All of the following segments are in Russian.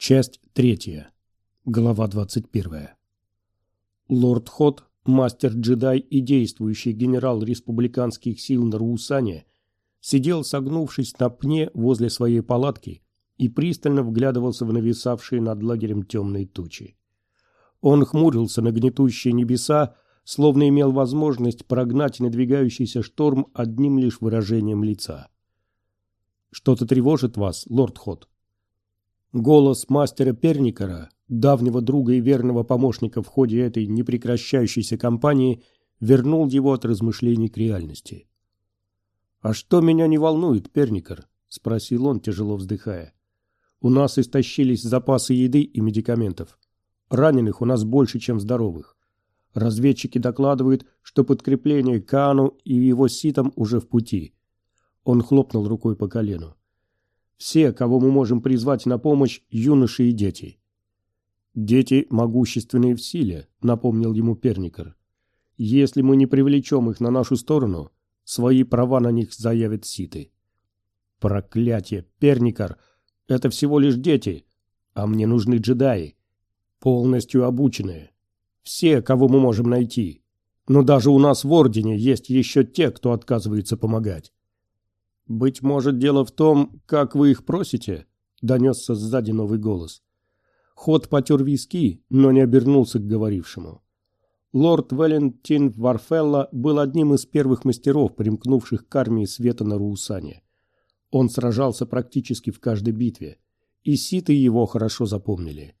Часть третья. Глава двадцать первая. Лорд Хот, мастер-джедай и действующий генерал республиканских сил на Руусане, сидел согнувшись на пне возле своей палатки и пристально вглядывался в нависавшие над лагерем темные тучи. Он хмурился на гнетущие небеса, словно имел возможность прогнать надвигающийся шторм одним лишь выражением лица. «Что-то тревожит вас, лорд Хот?» Голос мастера Перникера, давнего друга и верного помощника в ходе этой непрекращающейся кампании, вернул его от размышлений к реальности. «А что меня не волнует, Перникер?» – спросил он, тяжело вздыхая. «У нас истощились запасы еды и медикаментов. Раненых у нас больше, чем здоровых. Разведчики докладывают, что подкрепление Каану и его ситам уже в пути». Он хлопнул рукой по колену. Все, кого мы можем призвать на помощь, юноши и дети. Дети могущественные в силе, напомнил ему Перникер. Если мы не привлечем их на нашу сторону, свои права на них заявят ситы. Проклятие, Перникер, это всего лишь дети, а мне нужны джедаи, полностью обученные. Все, кого мы можем найти. Но даже у нас в Ордене есть еще те, кто отказывается помогать. «Быть может, дело в том, как вы их просите?» — донесся сзади новый голос. Ход потер виски, но не обернулся к говорившему. Лорд Валентин Варфелла был одним из первых мастеров, примкнувших к армии света на Руусане. Он сражался практически в каждой битве, и ситы его хорошо запомнили.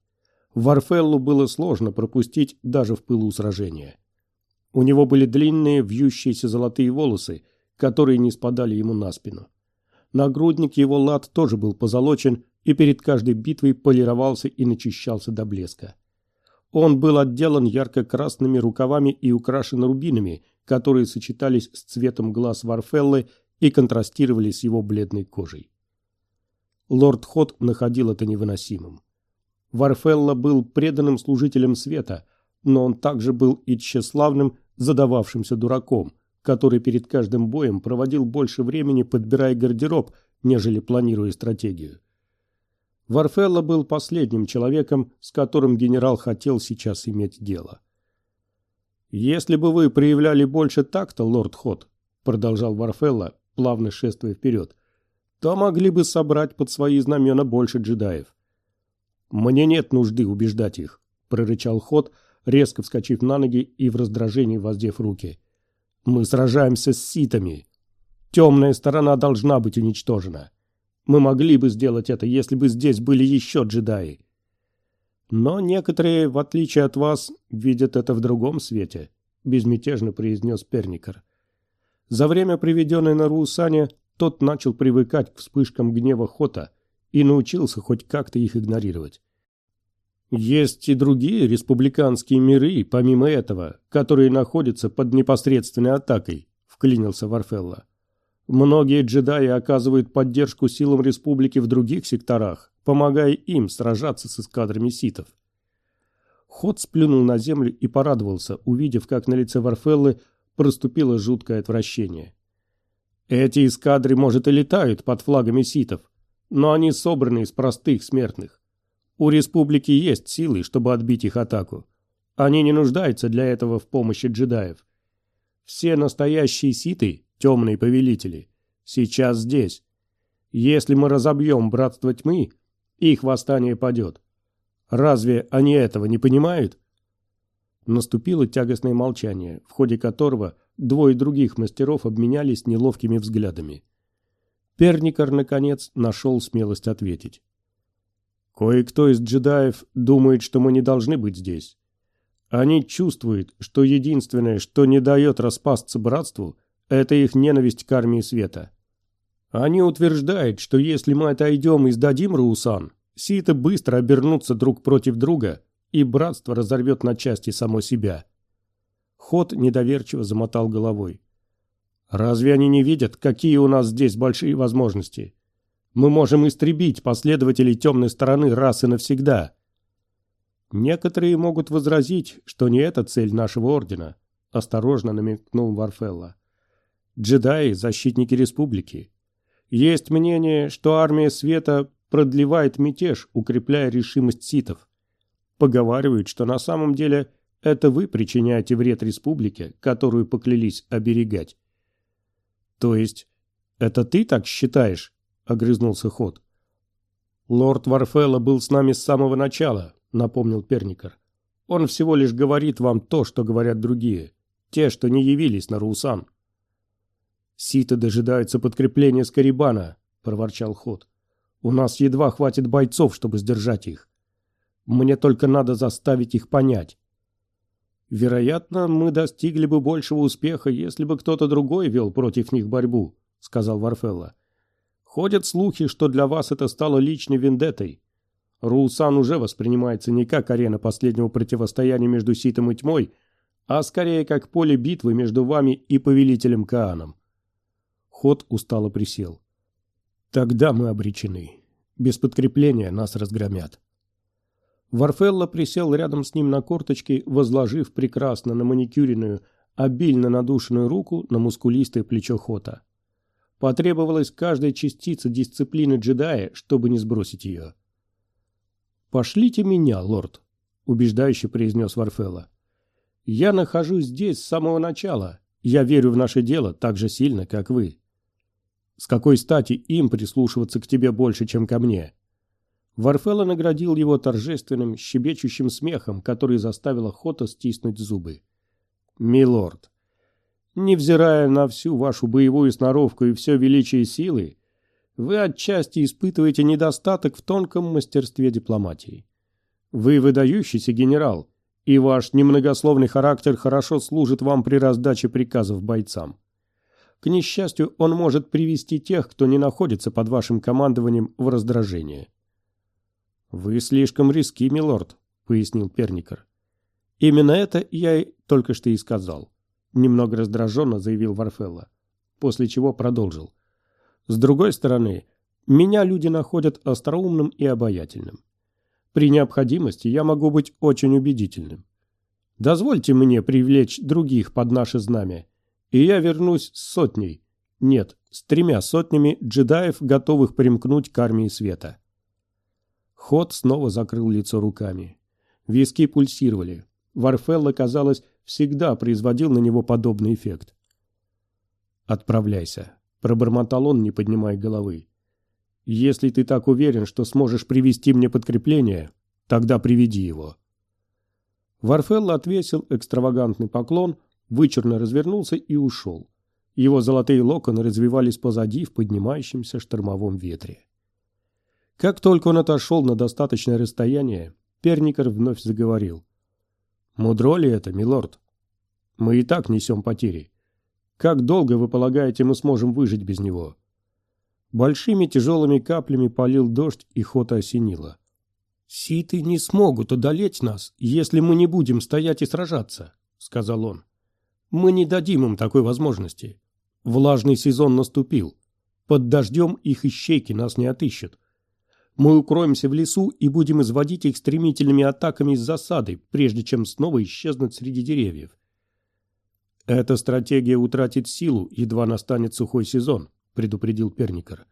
Варфеллу было сложно пропустить даже в пылу сражения. У него были длинные, вьющиеся золотые волосы – которые не спадали ему на спину. Нагрудник его лад тоже был позолочен и перед каждой битвой полировался и начищался до блеска. Он был отделан ярко-красными рукавами и украшен рубинами, которые сочетались с цветом глаз Варфеллы и контрастировали с его бледной кожей. Лорд Хот находил это невыносимым. Варфелла был преданным служителем света, но он также был и тщеславным, задававшимся дураком, который перед каждым боем проводил больше времени, подбирая гардероб, нежели планируя стратегию. Варфелло был последним человеком, с которым генерал хотел сейчас иметь дело. «Если бы вы проявляли больше такта, лорд Хот», продолжал Варфелло, плавно шествуя вперед, то могли бы собрать под свои знамена больше джедаев. «Мне нет нужды убеждать их», — прорычал Хот, резко вскочив на ноги и в раздражении воздев руки. Мы сражаемся с ситами. Темная сторона должна быть уничтожена. Мы могли бы сделать это, если бы здесь были еще джедаи. Но некоторые, в отличие от вас, видят это в другом свете, безмятежно произнес Перникер. За время, проведенное на Руусане, тот начал привыкать к вспышкам гнева Хота и научился хоть как-то их игнорировать. Есть и другие республиканские миры, помимо этого, которые находятся под непосредственной атакой, вклинился Варфелла. Многие джедаи оказывают поддержку силам республики в других секторах, помогая им сражаться с эскадрами ситов. Ход сплюнул на землю и порадовался, увидев, как на лице Варфеллы проступило жуткое отвращение. Эти эскадры, может, и летают под флагами ситов, но они собраны из простых смертных. У республики есть силы, чтобы отбить их атаку. Они не нуждаются для этого в помощи джедаев. Все настоящие ситы, темные повелители, сейчас здесь. Если мы разобьем братство тьмы, их восстание падет. Разве они этого не понимают? Наступило тягостное молчание, в ходе которого двое других мастеров обменялись неловкими взглядами. Перникар, наконец, нашел смелость ответить. Кое-кто из джедаев думает, что мы не должны быть здесь. Они чувствуют, что единственное, что не дает распасться братству, это их ненависть к армии света. Они утверждают, что если мы отойдем и сдадим Руусан, ситы быстро обернутся друг против друга, и братство разорвет на части само себя. Ход недоверчиво замотал головой. Разве они не видят, какие у нас здесь большие возможности? Мы можем истребить последователей темной стороны раз и навсегда. Некоторые могут возразить, что не это цель нашего ордена, осторожно намекнул Варфелла. Джедаи – защитники республики. Есть мнение, что армия света продлевает мятеж, укрепляя решимость ситов. Поговаривают, что на самом деле это вы причиняете вред республике, которую поклялись оберегать. То есть, это ты так считаешь? Огрызнулся Ход. Лорд Варфелла был с нами с самого начала, напомнил Перникер. Он всего лишь говорит вам то, что говорят другие. Те, что не явились на Русан. Ситы дожидаются подкрепления с Карибана, проворчал Ход. У нас едва хватит бойцов, чтобы сдержать их. Мне только надо заставить их понять. «Вероятно, мы достигли бы большего успеха, если бы кто-то другой вел против них борьбу», — сказал Варфелла. «Ходят слухи, что для вас это стало личной вендеттой. Руусан уже воспринимается не как арена последнего противостояния между Ситом и Тьмой, а скорее как поле битвы между вами и повелителем Кааном». Ход устало присел. «Тогда мы обречены. Без подкрепления нас разгромят». Варфелло присел рядом с ним на корточки, возложив прекрасно на маникюренную, обильно надушенную руку на мускулистое плечо Хота. Потребовалась каждая частица дисциплины джедая, чтобы не сбросить ее. «Пошлите меня, лорд», — убеждающе произнес Варфелло. «Я нахожусь здесь с самого начала. Я верю в наше дело так же сильно, как вы. С какой стати им прислушиваться к тебе больше, чем ко мне?» Варфелла наградил его торжественным, щебечущим смехом, который заставил охота стиснуть зубы. «Милорд, невзирая на всю вашу боевую сноровку и все величие силы, вы отчасти испытываете недостаток в тонком мастерстве дипломатии. Вы выдающийся генерал, и ваш немногословный характер хорошо служит вам при раздаче приказов бойцам. К несчастью, он может привести тех, кто не находится под вашим командованием, в раздражение. «Вы слишком риски, милорд», — пояснил Перникер. «Именно это я только что и сказал», — немного раздраженно заявил Варфелла, после чего продолжил. «С другой стороны, меня люди находят остроумным и обаятельным. При необходимости я могу быть очень убедительным. Дозвольте мне привлечь других под наше знамя, и я вернусь с сотней, нет, с тремя сотнями джедаев, готовых примкнуть к армии света». Ход снова закрыл лицо руками. Виски пульсировали. Варфелло, казалось, всегда производил на него подобный эффект. «Отправляйся», — пробормотал он, не поднимая головы. «Если ты так уверен, что сможешь привести мне подкрепление, тогда приведи его». Варфелло отвесил экстравагантный поклон, вычурно развернулся и ушел. Его золотые локоны развивались позади в поднимающемся штормовом ветре. Как только он отошел на достаточное расстояние, Перникер вновь заговорил. «Мудро ли это, милорд? Мы и так несем потери. Как долго, вы полагаете, мы сможем выжить без него?» Большими тяжелыми каплями полил дождь, и хота осенило. «Ситы не смогут одолеть нас, если мы не будем стоять и сражаться», — сказал он. «Мы не дадим им такой возможности. Влажный сезон наступил. Под дождем их ищейки нас не отыщут. Мы укроемся в лесу и будем изводить их стремительными атаками из засады, прежде чем снова исчезнуть среди деревьев. Эта стратегия утратит силу, едва настанет сухой сезон, предупредил Перникер.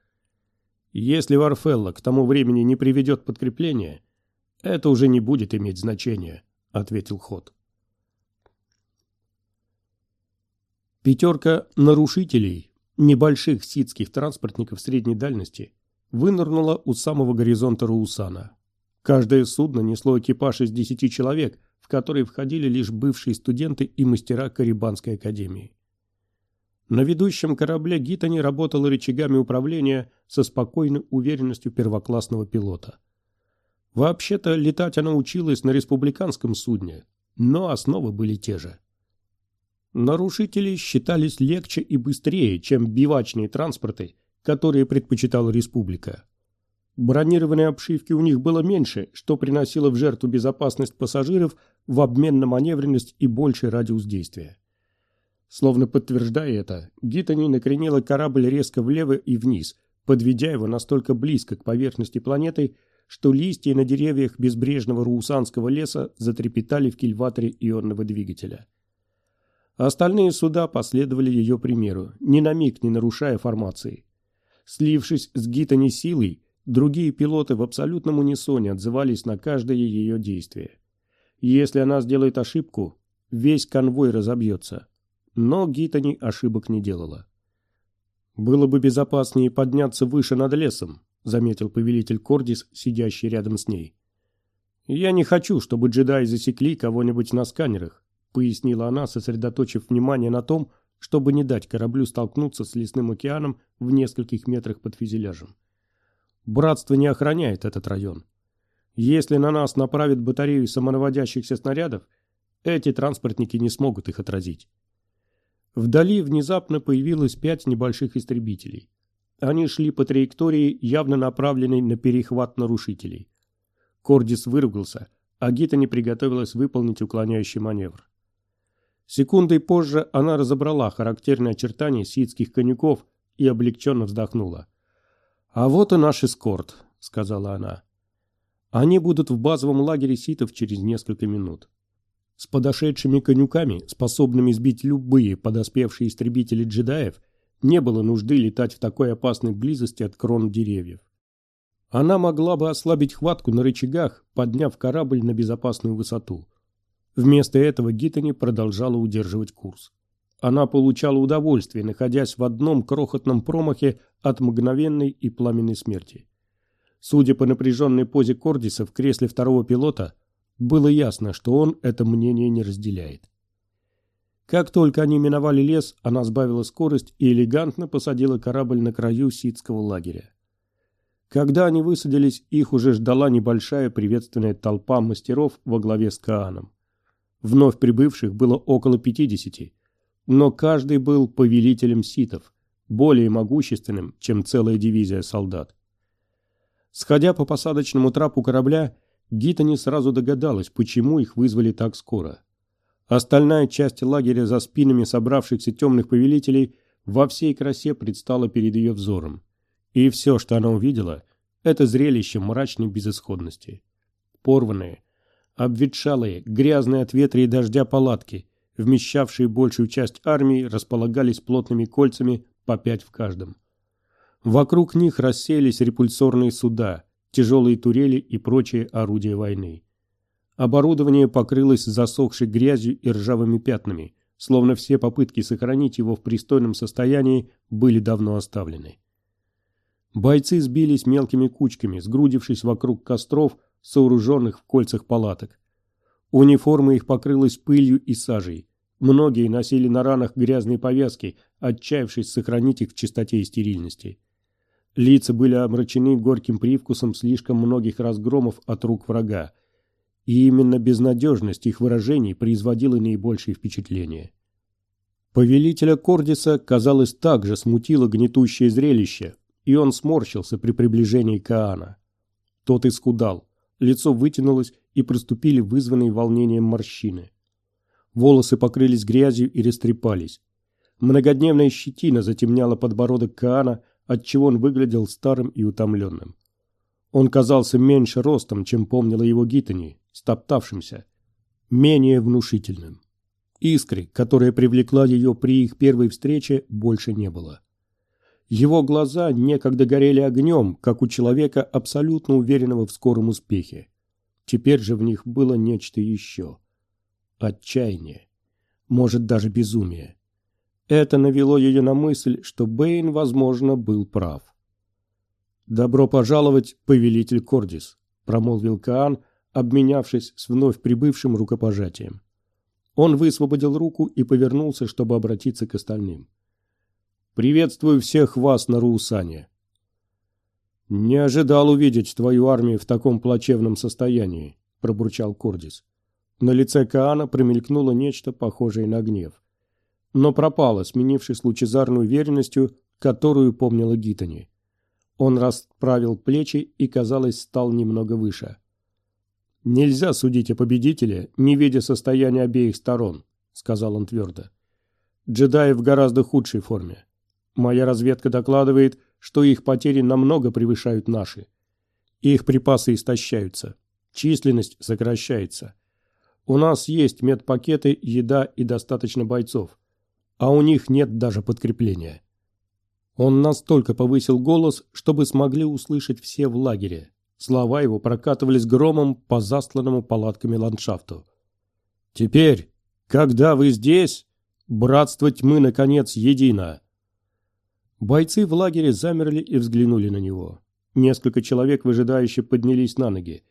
Если Варфелла к тому времени не приведет подкрепление, это уже не будет иметь значения, ответил Ход. Пятерка нарушителей, небольших ситских транспортников средней дальности, вынырнула у самого горизонта Руусана. Каждое судно несло экипаж из десяти человек, в который входили лишь бывшие студенты и мастера Карибанской академии. На ведущем корабле Гитани работала рычагами управления со спокойной уверенностью первоклассного пилота. Вообще-то летать она училась на республиканском судне, но основы были те же. Нарушители считались легче и быстрее, чем бивачные транспорты, которые предпочитала республика. Бронированной обшивки у них было меньше, что приносило в жертву безопасность пассажиров в обмен на маневренность и больший радиус действия. Словно подтверждая это, Гитани накренила корабль резко влево и вниз, подведя его настолько близко к поверхности планеты, что листья на деревьях безбрежного руусанского леса затрепетали в кильваторе ионного двигателя. Остальные суда последовали ее примеру, ни на миг не нарушая формации. Слившись с Гитани силой, Другие пилоты в абсолютном унисоне отзывались на каждое ее действие. Если она сделает ошибку, весь конвой разобьется. Но Гитани ошибок не делала. «Было бы безопаснее подняться выше над лесом», заметил повелитель Кордис, сидящий рядом с ней. «Я не хочу, чтобы джедаи засекли кого-нибудь на сканерах», пояснила она, сосредоточив внимание на том, чтобы не дать кораблю столкнуться с лесным океаном в нескольких метрах под фюзеляжем. Братство не охраняет этот район. Если на нас направят батарею самонаводящихся снарядов, эти транспортники не смогут их отразить. Вдали внезапно появилось пять небольших истребителей. Они шли по траектории, явно направленной на перехват нарушителей. Кордис выругался, а Гита не приготовилась выполнить уклоняющий маневр. Секундой позже она разобрала характерные очертания ситских конюков и облегченно вздохнула. «А вот и наш эскорт», — сказала она. «Они будут в базовом лагере ситов через несколько минут». С подошедшими конюками, способными сбить любые подоспевшие истребители джедаев, не было нужды летать в такой опасной близости от крон деревьев. Она могла бы ослабить хватку на рычагах, подняв корабль на безопасную высоту. Вместо этого Гиттани продолжала удерживать курс. Она получала удовольствие, находясь в одном крохотном промахе от мгновенной и пламенной смерти. Судя по напряженной позе Кордиса в кресле второго пилота, было ясно, что он это мнение не разделяет. Как только они миновали лес, она сбавила скорость и элегантно посадила корабль на краю ситского лагеря. Когда они высадились, их уже ждала небольшая приветственная толпа мастеров во главе с Кааном. Вновь прибывших было около пятидесяти, но каждый был повелителем ситов, более могущественным, чем целая дивизия солдат. Сходя по посадочному трапу корабля, Гита не сразу догадалась, почему их вызвали так скоро. Остальная часть лагеря за спинами собравшихся темных повелителей во всей красе предстала перед ее взором. И все, что она увидела, это зрелище мрачной безысходности. Порванные, обветшалые, грязные от ветра и дождя палатки, вмещавшие большую часть армии, располагались плотными кольцами по пять в каждом. Вокруг них расселись репульсорные суда, тяжелые турели и прочие орудия войны. Оборудование покрылось засохшей грязью и ржавыми пятнами, словно все попытки сохранить его в пристойном состоянии были давно оставлены. Бойцы сбились мелкими кучками, сгрудившись вокруг костров, сооруженных в кольцах палаток. Униформа их покрылась пылью и сажей. Многие носили на ранах грязные повязки, отчаявшись сохранить их в чистоте и стерильности. Лица были омрачены горьким привкусом слишком многих разгромов от рук врага, и именно безнадежность их выражений производила наибольшее впечатление. Повелителя Кордиса, казалось, также смутило гнетущее зрелище, и он сморщился при приближении Каана. Тот исхудал, лицо вытянулось и проступили вызванные волнением морщины. Волосы покрылись грязью и растрепались. Многодневная щетина затемняла подбородок Каана, отчего он выглядел старым и утомленным. Он казался меньше ростом, чем помнила его Гитани, стоптавшимся, менее внушительным. Искры, которая привлекла ее при их первой встрече, больше не было. Его глаза некогда горели огнем, как у человека, абсолютно уверенного в скором успехе. Теперь же в них было нечто еще. Отчаяние. Может, даже безумие. Это навело ее на мысль, что Бэйн, возможно, был прав. «Добро пожаловать, повелитель Кордис», — промолвил Каан, обменявшись с вновь прибывшим рукопожатием. Он высвободил руку и повернулся, чтобы обратиться к остальным. «Приветствую всех вас на Руусане». «Не ожидал увидеть твою армию в таком плачевном состоянии», — пробурчал Кордис. На лице Каана промелькнуло нечто похожее на гнев но пропала, сменившись лучезарной уверенностью, которую помнила Гитани. Он расправил плечи и, казалось, стал немного выше. «Нельзя судить о победителе, не видя состояния обеих сторон», — сказал он твердо. «Джедаи в гораздо худшей форме. Моя разведка докладывает, что их потери намного превышают наши. Их припасы истощаются, численность сокращается. У нас есть медпакеты, еда и достаточно бойцов а у них нет даже подкрепления. Он настолько повысил голос, чтобы смогли услышать все в лагере. Слова его прокатывались громом по застланному палатками ландшафту. «Теперь, когда вы здесь, братство тьмы, наконец, едино!» Бойцы в лагере замерли и взглянули на него. Несколько человек выжидающе поднялись на ноги.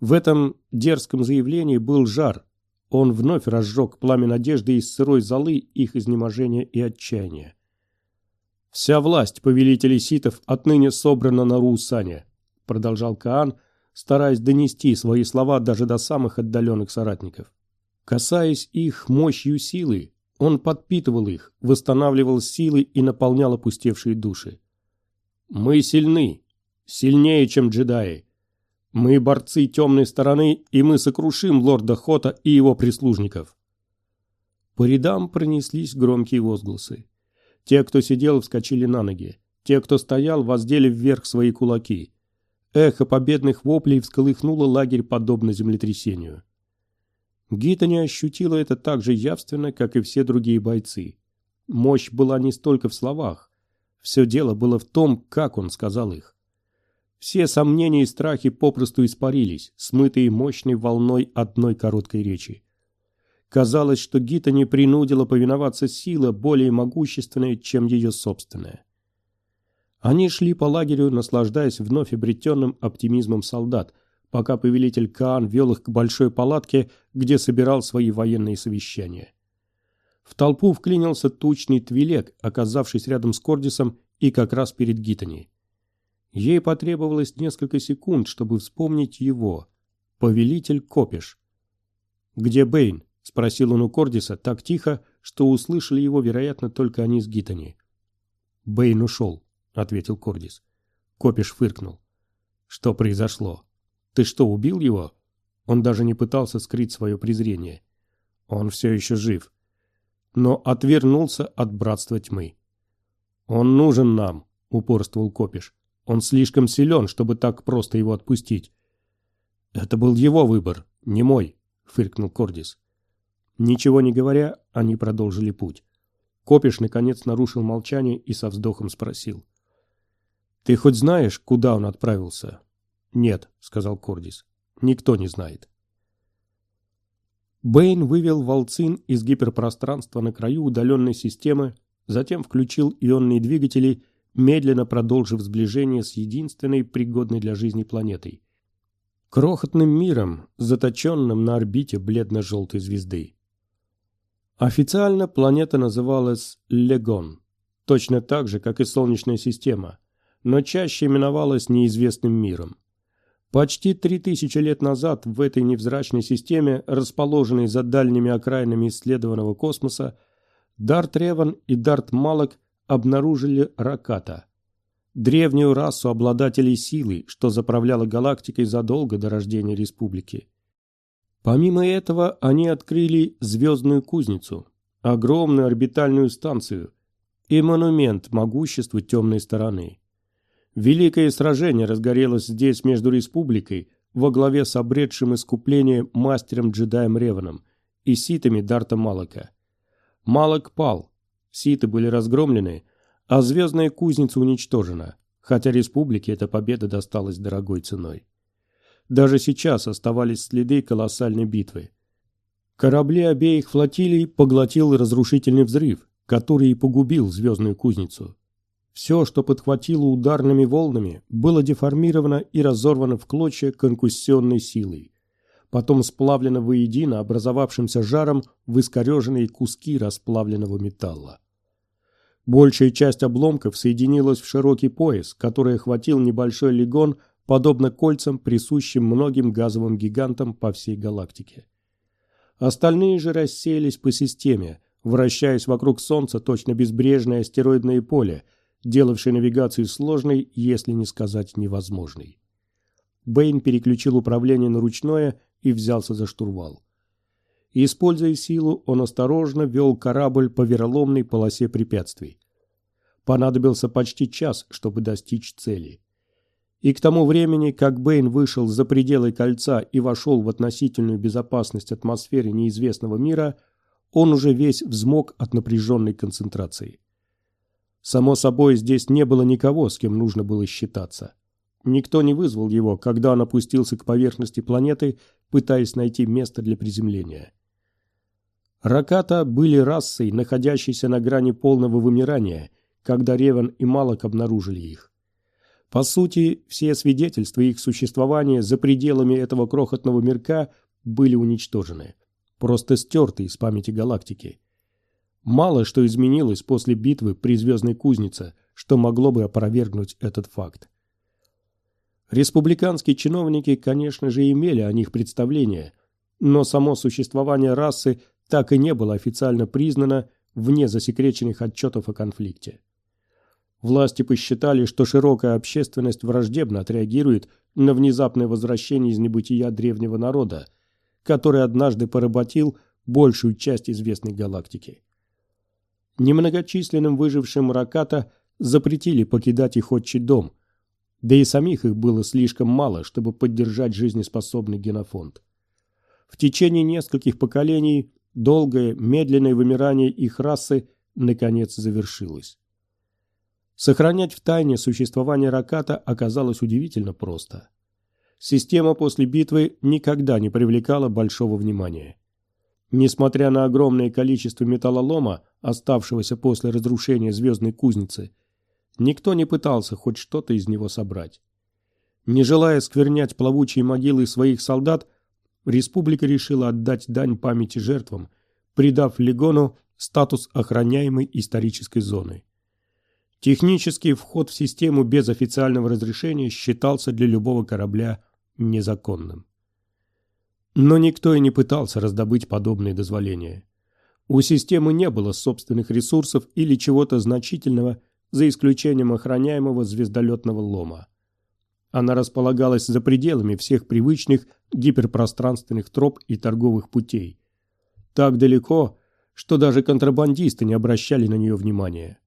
В этом дерзком заявлении был жар. Он вновь разжег пламя надежды из сырой золы их изнеможения и отчаяния. «Вся власть повелителей ситов отныне собрана на Руусане», продолжал Каан, стараясь донести свои слова даже до самых отдаленных соратников. Касаясь их мощью силы, он подпитывал их, восстанавливал силы и наполнял опустевшие души. «Мы сильны, сильнее, чем джедаи. Мы борцы темной стороны, и мы сокрушим лорда Хота и его прислужников». По рядам пронеслись громкие возгласы. Те, кто сидел, вскочили на ноги. Те, кто стоял, воздели вверх свои кулаки. Эхо победных воплей всколыхнуло лагерь подобно землетрясению. Гита не ощутила это так же явственно, как и все другие бойцы. Мощь была не столько в словах. Все дело было в том, как он сказал их. Все сомнения и страхи попросту испарились, смытые мощной волной одной короткой речи. Казалось, что Гита не принудила повиноваться сила более могущественная, чем ее собственная. Они шли по лагерю, наслаждаясь вновь обретенным оптимизмом солдат, пока повелитель Каан вел их к большой палатке, где собирал свои военные совещания. В толпу вклинился тучный Твилек, оказавшись рядом с Кордисом и как раз перед Гитани. Ей потребовалось несколько секунд, чтобы вспомнить его. Повелитель Копиш. «Где Бэйн?» — спросил он у Кордиса так тихо, что услышали его, вероятно, только они с Гитани. «Бэйн ушел», — ответил Кордис. Копиш фыркнул. «Что произошло? Ты что, убил его?» Он даже не пытался скрыть свое презрение. Он все еще жив. Но отвернулся от братства тьмы. «Он нужен нам», — упорствовал Копиш. «Он слишком силен, чтобы так просто его отпустить». «Это был его выбор, не мой», — фыркнул Кордис. Ничего не говоря, они продолжили путь. Копиш, наконец, нарушил молчание и со вздохом спросил. «Ты хоть знаешь, куда он отправился?» «Нет», — сказал Кордис. «Никто не знает». Бэйн вывел волцин из гиперпространства на краю удаленной системы, затем включил ионные двигатели, медленно продолжив сближение с единственной пригодной для жизни планетой. Крохотным миром, заточенным на орбите бледно-желтой звезды. Официально планета называлась Легон, точно так же, как и Солнечная система, но чаще именовалась неизвестным миром. Почти три тысячи лет назад в этой невзрачной системе, расположенной за дальними окраинами исследованного космоса, Дарт Реван и Дарт Малок обнаружили Раката, древнюю расу обладателей силы, что заправляла галактикой задолго до рождения Республики. Помимо этого, они открыли звездную кузницу, огромную орбитальную станцию и монумент могуществу темной стороны. Великое сражение разгорелось здесь между республикой во главе с обретшим искупление мастером-джедаем Реваном и ситами Дарта Малака. Малак пал, ситы были разгромлены, а звездная кузница уничтожена, хотя республике эта победа досталась дорогой ценой. Даже сейчас оставались следы колоссальной битвы. Корабли обеих флотилий поглотил разрушительный взрыв, который и погубил звездную кузницу. Все, что подхватило ударными волнами, было деформировано и разорвано в клочья конкуссионной силой. Потом сплавлено воедино образовавшимся жаром в искореженные куски расплавленного металла. Большая часть обломков соединилась в широкий пояс, который охватил небольшой легон подобно кольцам, присущим многим газовым гигантам по всей галактике. Остальные же рассеялись по системе, вращаясь вокруг Солнца точно безбрежное астероидное поле, делавшее навигацию сложной, если не сказать невозможной. Бэйн переключил управление на ручное и взялся за штурвал. Используя силу, он осторожно вел корабль по вероломной полосе препятствий. Понадобился почти час, чтобы достичь цели. И к тому времени, как Бэйн вышел за пределы кольца и вошел в относительную безопасность атмосферы неизвестного мира, он уже весь взмок от напряженной концентрации. Само собой, здесь не было никого, с кем нужно было считаться. Никто не вызвал его, когда он опустился к поверхности планеты, пытаясь найти место для приземления. Раката были расой, находящейся на грани полного вымирания, когда Ревен и Малок обнаружили их. По сути, все свидетельства их существования за пределами этого крохотного мирка были уничтожены, просто стерты из памяти галактики. Мало что изменилось после битвы при Звездной Кузнице, что могло бы опровергнуть этот факт. Республиканские чиновники, конечно же, имели о них представление, но само существование расы так и не было официально признано вне засекреченных отчетов о конфликте. Власти посчитали, что широкая общественность враждебно отреагирует на внезапное возвращение из небытия древнего народа, который однажды поработил большую часть известной галактики. Немногочисленным выжившим Раката запретили покидать их отчий дом, да и самих их было слишком мало, чтобы поддержать жизнеспособный генофонд. В течение нескольких поколений долгое, медленное вымирание их расы наконец завершилось. Сохранять в тайне существование Раката оказалось удивительно просто. Система после битвы никогда не привлекала большого внимания. Несмотря на огромное количество металлолома, оставшегося после разрушения звездной кузницы, никто не пытался хоть что-то из него собрать. Не желая сквернять плавучие могилы своих солдат, республика решила отдать дань памяти жертвам, придав Легону статус охраняемой исторической зоны. Технический вход в систему без официального разрешения считался для любого корабля незаконным. Но никто и не пытался раздобыть подобные дозволения. У системы не было собственных ресурсов или чего-то значительного, за исключением охраняемого звездолетного лома. Она располагалась за пределами всех привычных гиперпространственных троп и торговых путей. Так далеко, что даже контрабандисты не обращали на нее внимания.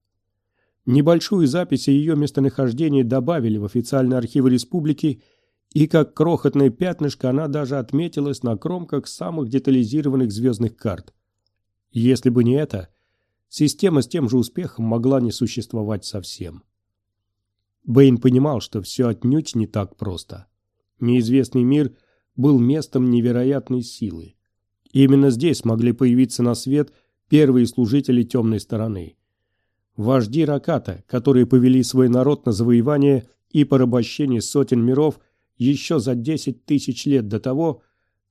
Небольшую запись о ее местонахождении добавили в официальные архивы республики, и как крохотное пятнышко она даже отметилась на кромках самых детализированных звездных карт. Если бы не это, система с тем же успехом могла не существовать совсем. Бэйн понимал, что все отнюдь не так просто. Неизвестный мир был местом невероятной силы. Именно здесь могли появиться на свет первые служители темной стороны – Вожди Раката, которые повели свой народ на завоевание и порабощение сотен миров еще за 10 тысяч лет до того,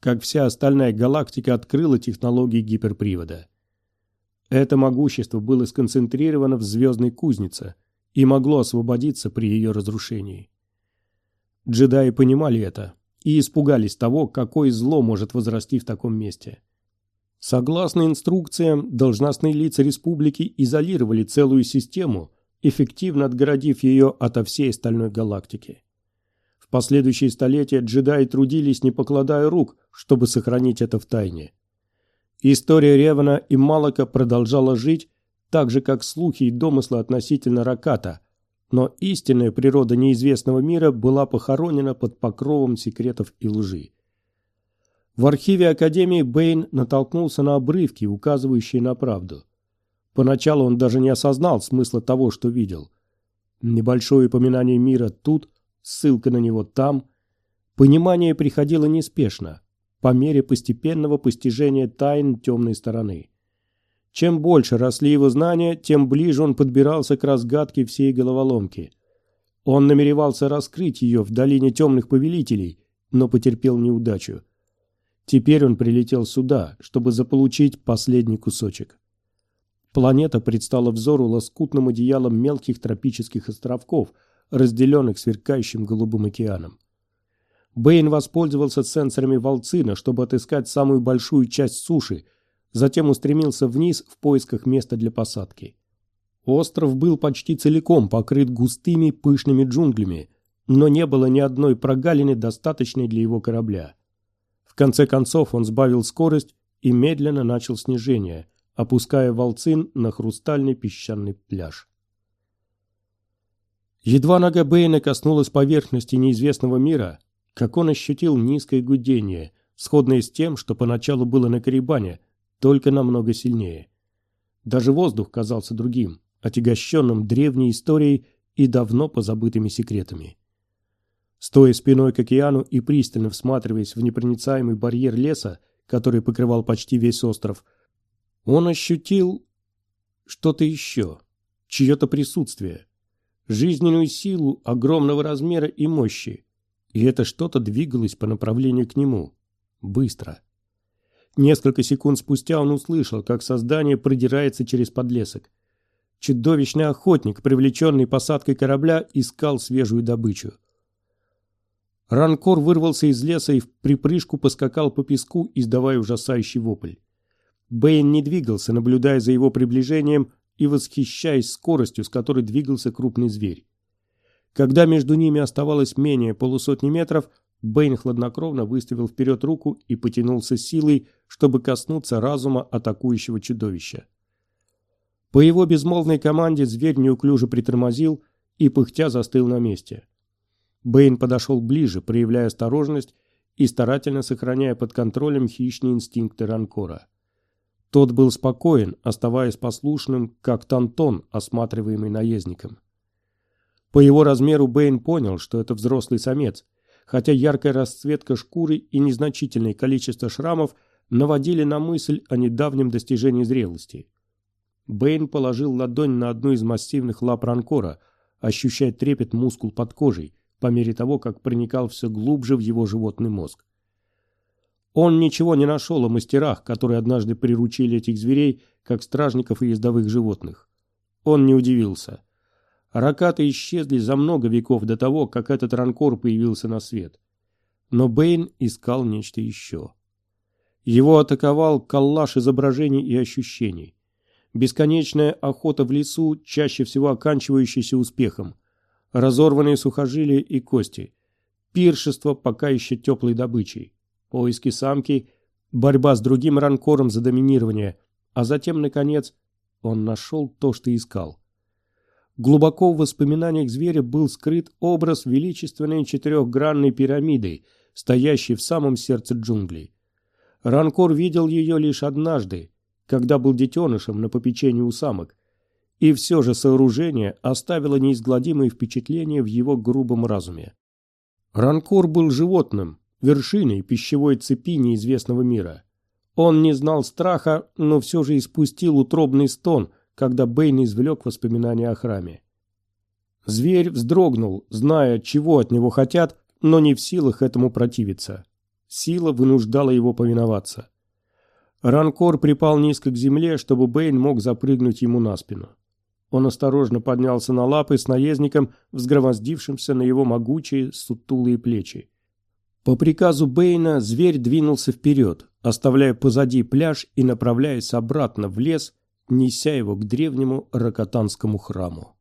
как вся остальная галактика открыла технологии гиперпривода. Это могущество было сконцентрировано в звездной кузнице и могло освободиться при ее разрушении. Джедаи понимали это и испугались того, какое зло может возрасти в таком месте – Согласно инструкциям, должностные лица республики изолировали целую систему, эффективно отгородив ее ото всей остальной галактики. Последующие столетия джедаи трудились, не покладая рук, чтобы сохранить это в тайне. История Ревана и Малака продолжала жить, так же, как слухи и домыслы относительно Раката, но истинная природа неизвестного мира была похоронена под покровом секретов и лжи. В архиве Академии Бэйн натолкнулся на обрывки, указывающие на правду. Поначалу он даже не осознал смысла того, что видел. Небольшое упоминание мира тут, ссылка на него там. Понимание приходило неспешно, по мере постепенного постижения тайн темной стороны. Чем больше росли его знания, тем ближе он подбирался к разгадке всей головоломки. Он намеревался раскрыть ее в долине темных повелителей, но потерпел неудачу. Теперь он прилетел сюда, чтобы заполучить последний кусочек. Планета предстала взору лоскутным одеялом мелких тропических островков, разделенных сверкающим голубым океаном. Бэйн воспользовался сенсорами Волцина, чтобы отыскать самую большую часть суши, затем устремился вниз в поисках места для посадки. Остров был почти целиком покрыт густыми пышными джунглями, но не было ни одной прогалины, достаточной для его корабля. В конце концов он сбавил скорость и медленно начал снижение, опуская волцин на хрустальный песчаный пляж. Едва нога Бэйна коснулась поверхности неизвестного мира, как он ощутил низкое гудение, сходное с тем, что поначалу было на Карибане, только намного сильнее. Даже воздух казался другим, отягощенным древней историей и давно позабытыми секретами. Стоя спиной к океану и пристально всматриваясь в непроницаемый барьер леса, который покрывал почти весь остров, он ощутил что-то еще, чье-то присутствие, жизненную силу огромного размера и мощи, и это что-то двигалось по направлению к нему. Быстро. Несколько секунд спустя он услышал, как создание продирается через подлесок. Чудовищный охотник, привлеченный посадкой корабля, искал свежую добычу. Ранкор вырвался из леса и в припрыжку поскакал по песку, издавая ужасающий вопль. Бэйн не двигался, наблюдая за его приближением и восхищаясь скоростью, с которой двигался крупный зверь. Когда между ними оставалось менее полусотни метров, Бэйн хладнокровно выставил вперед руку и потянулся силой, чтобы коснуться разума атакующего чудовища. По его безмолвной команде зверь неуклюже притормозил и пыхтя застыл на месте. Бэйн подошел ближе, проявляя осторожность и старательно сохраняя под контролем хищные инстинкты Ранкора. Тот был спокоен, оставаясь послушным, как Тантон, осматриваемый наездником. По его размеру Бэйн понял, что это взрослый самец, хотя яркая расцветка шкуры и незначительное количество шрамов наводили на мысль о недавнем достижении зрелости. Бэйн положил ладонь на одну из массивных лап ранкора, ощущая трепет мускул под кожей, по мере того, как проникал все глубже в его животный мозг. Он ничего не нашел о мастерах, которые однажды приручили этих зверей, как стражников и ездовых животных. Он не удивился. Ракаты исчезли за много веков до того, как этот ранкор появился на свет. Но Бэйн искал нечто еще. Его атаковал коллаж изображений и ощущений. Бесконечная охота в лесу, чаще всего оканчивающаяся успехом. Разорванные сухожилия и кости. Пиршество пока еще теплой добычей поиски самки, борьба с другим ранкором за доминирование, а затем, наконец, он нашел то, что искал. Глубоко в воспоминаниях зверя был скрыт образ величественной четырехгранной пирамиды, стоящей в самом сердце джунглей. Ранкор видел ее лишь однажды, когда был детенышем на попечении у самок, и все же сооружение оставило неизгладимое впечатление в его грубом разуме. Ранкор был животным, вершиной пищевой цепи неизвестного мира. Он не знал страха, но все же испустил утробный стон, когда Бэйн извлек воспоминания о храме. Зверь вздрогнул, зная, чего от него хотят, но не в силах этому противиться. Сила вынуждала его повиноваться. Ранкор припал низко к земле, чтобы Бэйн мог запрыгнуть ему на спину. Он осторожно поднялся на лапы с наездником, взгромоздившимся на его могучие сутулые плечи. По приказу Бэйна зверь двинулся вперед, оставляя позади пляж и направляясь обратно в лес, неся его к древнему Ракотанскому храму.